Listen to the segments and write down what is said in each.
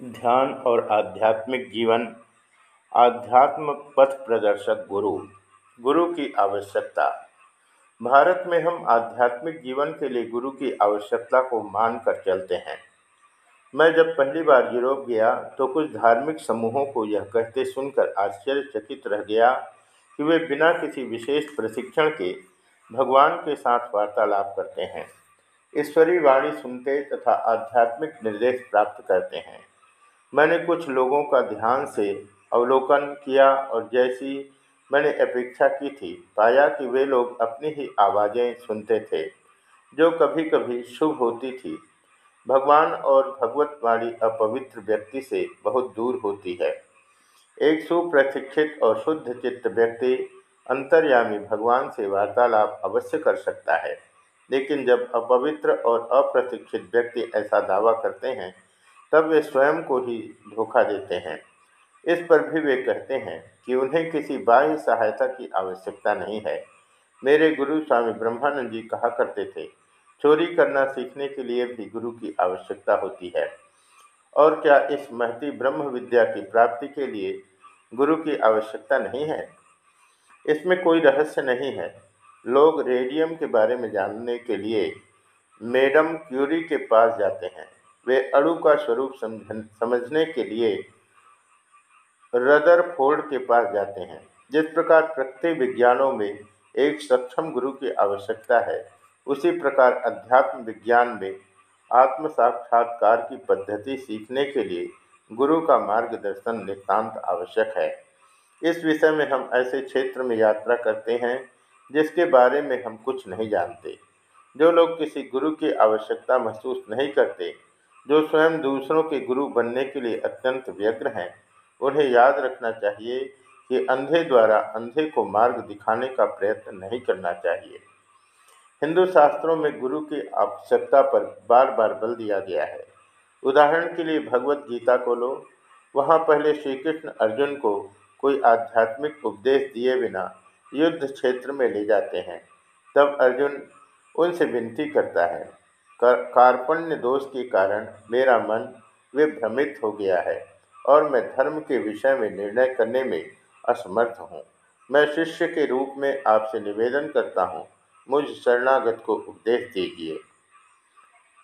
ध्यान और आध्यात्मिक जीवन आध्यात्म पथ प्रदर्शक गुरु गुरु की आवश्यकता। भारत में हम आध्यात्मिक जीवन के लिए गुरु की आवश्यकता को मान कर चलते हैं। मैं जब पहली बार यूरोप गया तो कुछ धार्मिक समूहों को यह कहते सुनकर आश्चर्यचकित रह गया कि वे बिना किसी विशेष प्रशिक्षण के भगवान के साथ वार्तालाप करते हैं, ईश्वरीय वाणी सुनते तथा आध्यात्मिक निर्देश प्राप्त करते हैं। मैंने कुछ लोगों का ध्यान से अवलोकन किया और जैसी मैंने अपेक्षा की थी, पाया कि वे लोग अपनी ही आवाज़ें सुनते थे, जो कभी कभी शुभ होती थी। भगवान और भगवत वाणी अपवित्र व्यक्ति से बहुत दूर होती है। एक सुप्रशिक्षित और शुद्ध चित्त व्यक्ति अंतर्यामी भगवान से वार्तालाप अवश्य कर सकता है। लेकिन जब अपवित्र और अप्रशिक्षित व्यक्ति ऐसा दावा करते हैं तब वे स्वयं को ही धोखा देते हैं। इस पर भी वे कहते हैं कि उन्हें किसी बाह्य सहायता की आवश्यकता नहीं है। मेरे गुरु स्वामी ब्रह्मानंद जी कहा करते थे, चोरी करना सीखने के लिए भी गुरु की आवश्यकता होती है। और क्या इस महती ब्रह्म विद्या की प्राप्ति के लिए गुरु की आवश्यकता नहीं है? इसमें कोई रहस्य नहीं है। लोग रेडियम के बारे में जानने के लिए मैडम क्यूरी के पास जाते हैं। वे अणु का स्वरूप समझने के लिए रदर फोर्ड के पास जाते हैं। जिस प्रकार प्रकृति विज्ञानों में एक सक्षम गुरु की आवश्यकता है, उसी प्रकार अध्यात्म विज्ञान में आत्म साक्षात्कार की पद्धति सीखने के लिए गुरु का मार्गदर्शन नितान्त आवश्यक है। इस विषय में हम ऐसे क्षेत्र में यात्रा करते हैं, जिसके बारे में हम कुछ नहीं जानते। जो लोग किसी गुरु की आवश्यकता महसूस नहीं करते जो स्वयं दूसरों के गुरु बनने के लिए अत्यंत व्यग्र हैं, उन्हें याद रखना चाहिए कि अंधे द्वारा अंधे को मार्ग दिखाने का प्रयत्न नहीं करना चाहिए। हिंदू शास्त्रों में गुरु की आवश्यकता पर बार बार बल दिया गया है। उदाहरण के लिए भगवत गीता को लो। वहाँ पहले श्री कृष्ण अर्जुन को कोई आध्यात्मिक उपदेश दिए बिना युद्ध क्षेत्र में ले जाते हैं। तब अर्जुन उनसे विनती करता है कार्पण्य दोष के कारण मेरा मन विभ्रमित हो गया है और मैं धर्म के विषय में निर्णय करने में असमर्थ हूँ। मैं शिष्य के रूप में आपसे निवेदन करता हूँ, मुझ शरणागत को उपदेश दीजिए।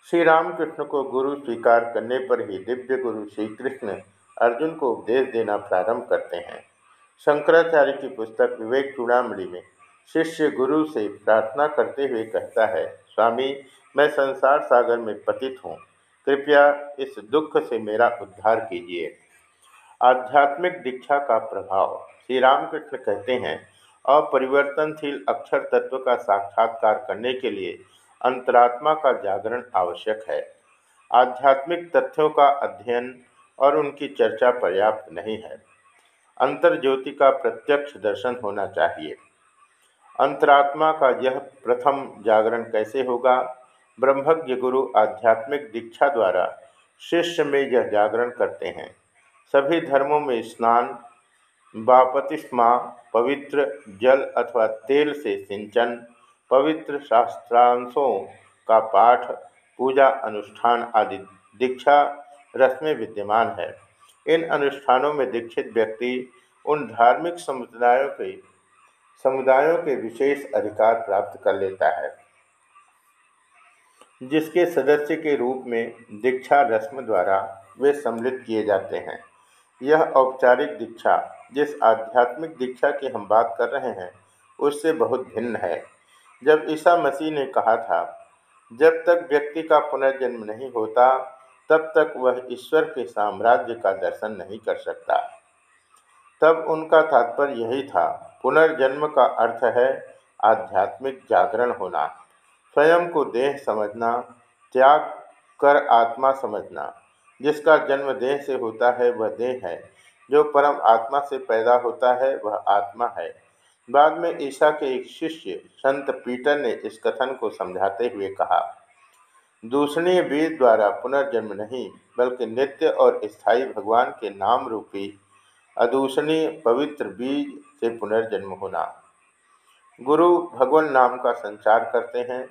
श्री रामकृष्ण को गुरु स्वीकार करने पर ही दिव्य गुरु श्री कृष्ण अर्जुन को उपदेश देना प्रारंभ करते हैं। शंकराचार्य की पुस्तक विवेक चूड़ामणि में शिष्य गुरु से प्रार्थना करते हुए कहता है, स्वामी, मैं संसार सागर में पतित हूँ। कृपया इस दुख से मेरा उद्धार कीजिए। आध्यात्मिक दीक्षा का प्रभाव। श्री रामकृष्ण कहते हैं, अपरिवर्तनशील अक्षर तत्व का साक्षात्कार करने के लिए अंतरात्मा का जागरण आवश्यक है। आध्यात्मिक तथ्यों का अध्ययन और उनकी चर्चा पर्याप्त नहीं है। अंतर ज्योति का प्रत्यक्ष दर्शन होना चाहिए। अंतरात्मा का यह प्रथम जागरण कैसे होगा? ब्रह्मज्ञ गुरु आध्यात्मिक दीक्षा द्वारा शिष्य में यह जागरण करते हैं। सभी धर्मों में स्नान, बापतिस्मा, पवित्र जल अथवा तेल से सिंचन, पवित्र शास्त्रांशों का पाठ, पूजा अनुष्ठान आदि दीक्षा रस्में विद्यमान है। इन अनुष्ठानों में दीक्षित व्यक्ति उन धार्मिक समुदायों के समुदायों के विशेष अधिकार प्राप्त कर लेता है, जिसके सदस्य के रूप में दीक्षा रस्म द्वारा वे सम्मिलित किए जाते हैं। यह औपचारिक दीक्षा, जिस आध्यात्मिक दीक्षा की हम बात कर रहे हैं, उससे बहुत भिन्न है। जब ईसा मसीह ने कहा था, जब तक व्यक्ति का पुनर्जन्म नहीं होता, तब तक वह ईश्वर के साम्राज्य का दर्शन नहीं कर सकता। तब उनका तात्पर्य यही था पुनर्जन्म का अर्थ है आध्यात्मिक जागरण होना। स्वयं को देह समझना, त्याग कर आत्मा समझना। जिसका जन्म देह से होता है, वह देह है। जो परम आत्मा से पैदा होता है, वह आत्मा है। बाद में ईसा के एक शिष्य, संत पीटर ने इस कथन को समझाते हुए कहा दूषणीय बीज द्वारा पुनर्जन्म नहीं, बल्कि नित्य और स्थायी भगवान के नाम रूपी अदूषणीय पवित्र बीज से पुनर्जन्म होना। गुरु भगवान नाम का संचार करते हैं।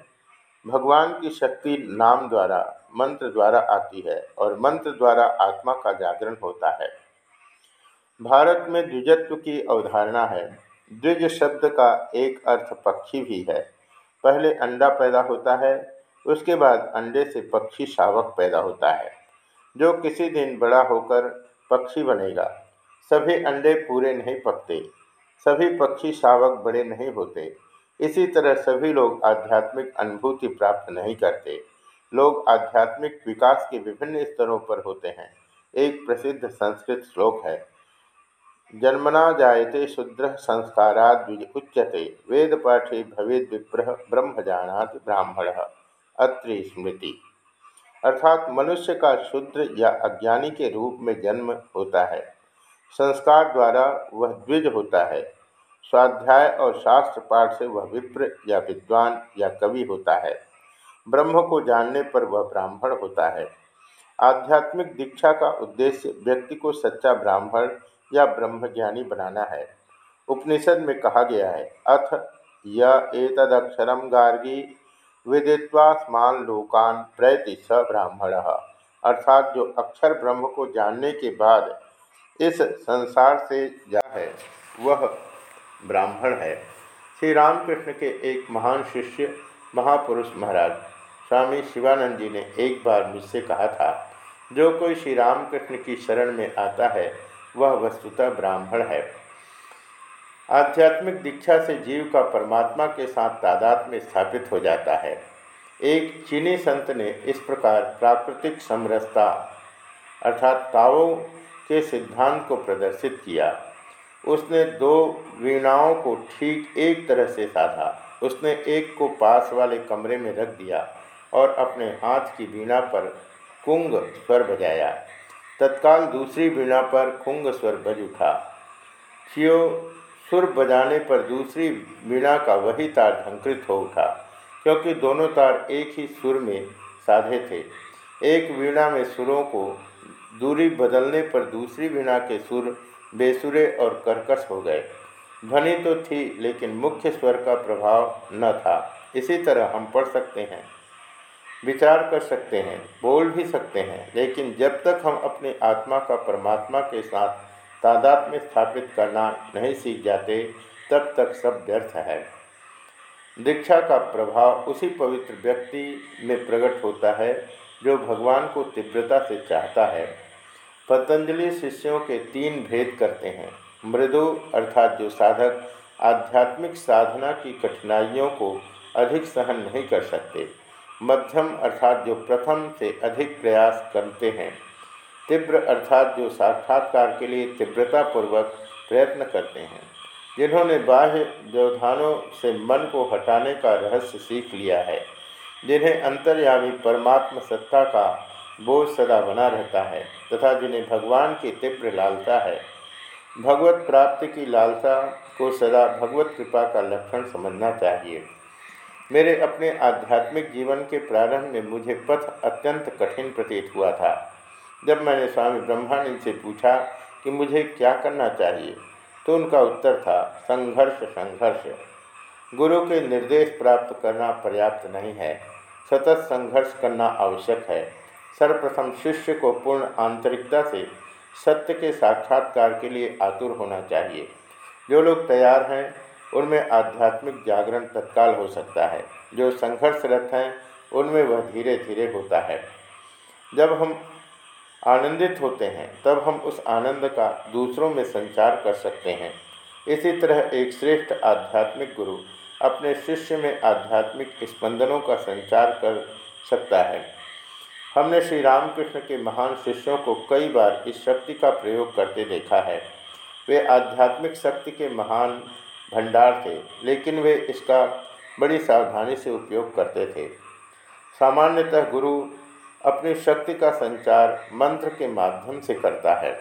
भगवान की शक्ति नाम द्वारा, मंत्र द्वारा आती है और मंत्र द्वारा आत्मा का जागरण होता है। भारत में द्विजत्व की अवधारणा है। द्विज शब्द का एक अर्थ पक्षी भी है। पहले अंडा पैदा होता है, उसके बाद अंडे से पक्षी शावक पैदा होता है, जो किसी दिन बड़ा होकर पक्षी बनेगा। सभी अंडे पूरे नहीं पकते, सभी पक्षी शावक बड़े नहीं होते। इसी तरह सभी लोग आध्यात्मिक अनुभूति प्राप्त नहीं करते। लोग आध्यात्मिक विकास के विभिन्न स्तरों पर होते हैं। एक प्रसिद्ध संस्कृत श्लोक है, जन्मना जायते शूद्र संस्काराद उच्यते। वेद पाठे भवेद विप्र ब्रह्म जानात ब्राह्मण। अत्रि स्मृति। अर्थात मनुष्य का शुद्र या अज्ञानी के रूप में जन्म होता है। संस्कार द्वारा वह द्विज होता है। स्वाध्याय और शास्त्र पाठ से वह विप्र या विद्वान या कवि होता है। ब्रह्म को जानने पर वह ब्राह्मण होता है। आध्यात्मिक दीक्षा का उद्देश्य व्यक्ति को सच्चा ब्राह्मण या ब्रह्मज्ञानी बनाना है। उपनिषद में कहा गया है, अथ यदक्षरम गार्गी विदित्वा स्मान लोकान प्रयति स ब्राह्मण। अर्थात जो अक्षर ब्रह्म को जानने के बाद इस संसार से जा है, वह ब्राह्मण है। श्री रामकृष्ण के एक महान शिष्य, महापुरुष महाराज, स्वामी शिवानंद जी ने एक बार मुझसे कहा था, जो कोई श्री रामकृष्ण की शरण में आता है, वह वस्तुतः ब्राह्मण है। आध्यात्मिक दीक्षा से जीव का परमात्मा के साथ तादाद में स्थापित हो जाता है। एक चीनी संत ने इस प्रकार प्राकृतिक समरसता, अर्थात ताओ के सिद्धांत को प्रदर्शित किया। उसने दो वीणाओं को ठीक एक तरह से साधा। उसने एक को पास वाले कमरे में रख दिया और अपने हाथ की वीणा पर कुंग स्वर बजाया। तत्काल दूसरी वीणा पर खुंग स्वर बज उठा। छियो सुर बजाने पर दूसरी वीणा का वही तार झंकृत हो उठा, क्योंकि दोनों तार एक ही सुर में साधे थे। एक वीणा में सुरों को दूरी बदलने पर दूसरी वीणा के सुर बेसुरे और कर्कश हो गए। ध्वनि तो थी, लेकिन मुख्य स्वर का प्रभाव न था। इसी तरह हम पढ़ सकते हैं, विचार कर सकते हैं, बोल भी सकते हैं, लेकिन जब तक हम अपनी आत्मा का परमात्मा के साथ तादाद में स्थापित करना नहीं सीख जाते, तब तक सब व्यर्थ है। दीक्षा का प्रभाव उसी पवित्र व्यक्ति में प्रकट होता है, जो भगवान को तीव्रता से चाहता है। पतंजलि शिष्यों के तीन भेद करते हैं। मृदु, अर्थात जो साधक, आध्यात्मिक साधना की कठिनाइयों को अधिक सहन नहीं कर सकते। मध्यम, अर्थात जो प्रथम से अधिक प्रयास करते हैं। तीव्र, अर्थात जो साक्षात्कार के लिए तीव्रतापूर्वक प्रयत्न करते हैं। जिन्होंने बाह्य व्यवधानों से मन को हटाने का रहस्य सीख लिया है। जिन्हें अंतर्यामी परमात्म सत्ता का बोझ सदा बना रहता है तथा जिन्हें भगवान की तीव्र लालसा है। भगवत प्राप्ति की लालसा को सदा भगवत कृपा का लक्षण समझना चाहिए। मेरे अपने आध्यात्मिक जीवन के प्रारंभ में मुझे पथ अत्यंत कठिन प्रतीत हुआ था। जब मैंने स्वामी ब्रह्मानंद से पूछा कि मुझे क्या करना चाहिए तो उनका उत्तर था, संघर्ष संघर्ष। गुरु के निर्देश प्राप्त करना पर्याप्त नहीं है, सतत संघर्ष करना आवश्यक है। सर्वप्रथम शिष्य को पूर्ण आंतरिकता से सत्य के साक्षात्कार के लिए आतुर होना चाहिए। जो लोग तैयार हैं, उनमें आध्यात्मिक जागरण तत्काल हो सकता है। जो संघर्षरत हैं, उनमें वह धीरे धीरे होता है। जब हम आनंदित होते हैं, तब हम उस आनंद का दूसरों में संचार कर सकते हैं। इसी तरह एक श्रेष्ठ आध्यात्मिक गुरु अपने शिष्य में आध्यात्मिक स्पंदनों का संचार कर सकता है। हमने श्री रामकृष्ण के महान शिष्यों को कई बार इस शक्ति का प्रयोग करते देखा है। वे आध्यात्मिक शक्ति के महान भंडार थे, लेकिन वे इसका बड़ी सावधानी से उपयोग करते थे। सामान्यतः गुरु अपनी शक्ति का संचार मंत्र के माध्यम से करता है।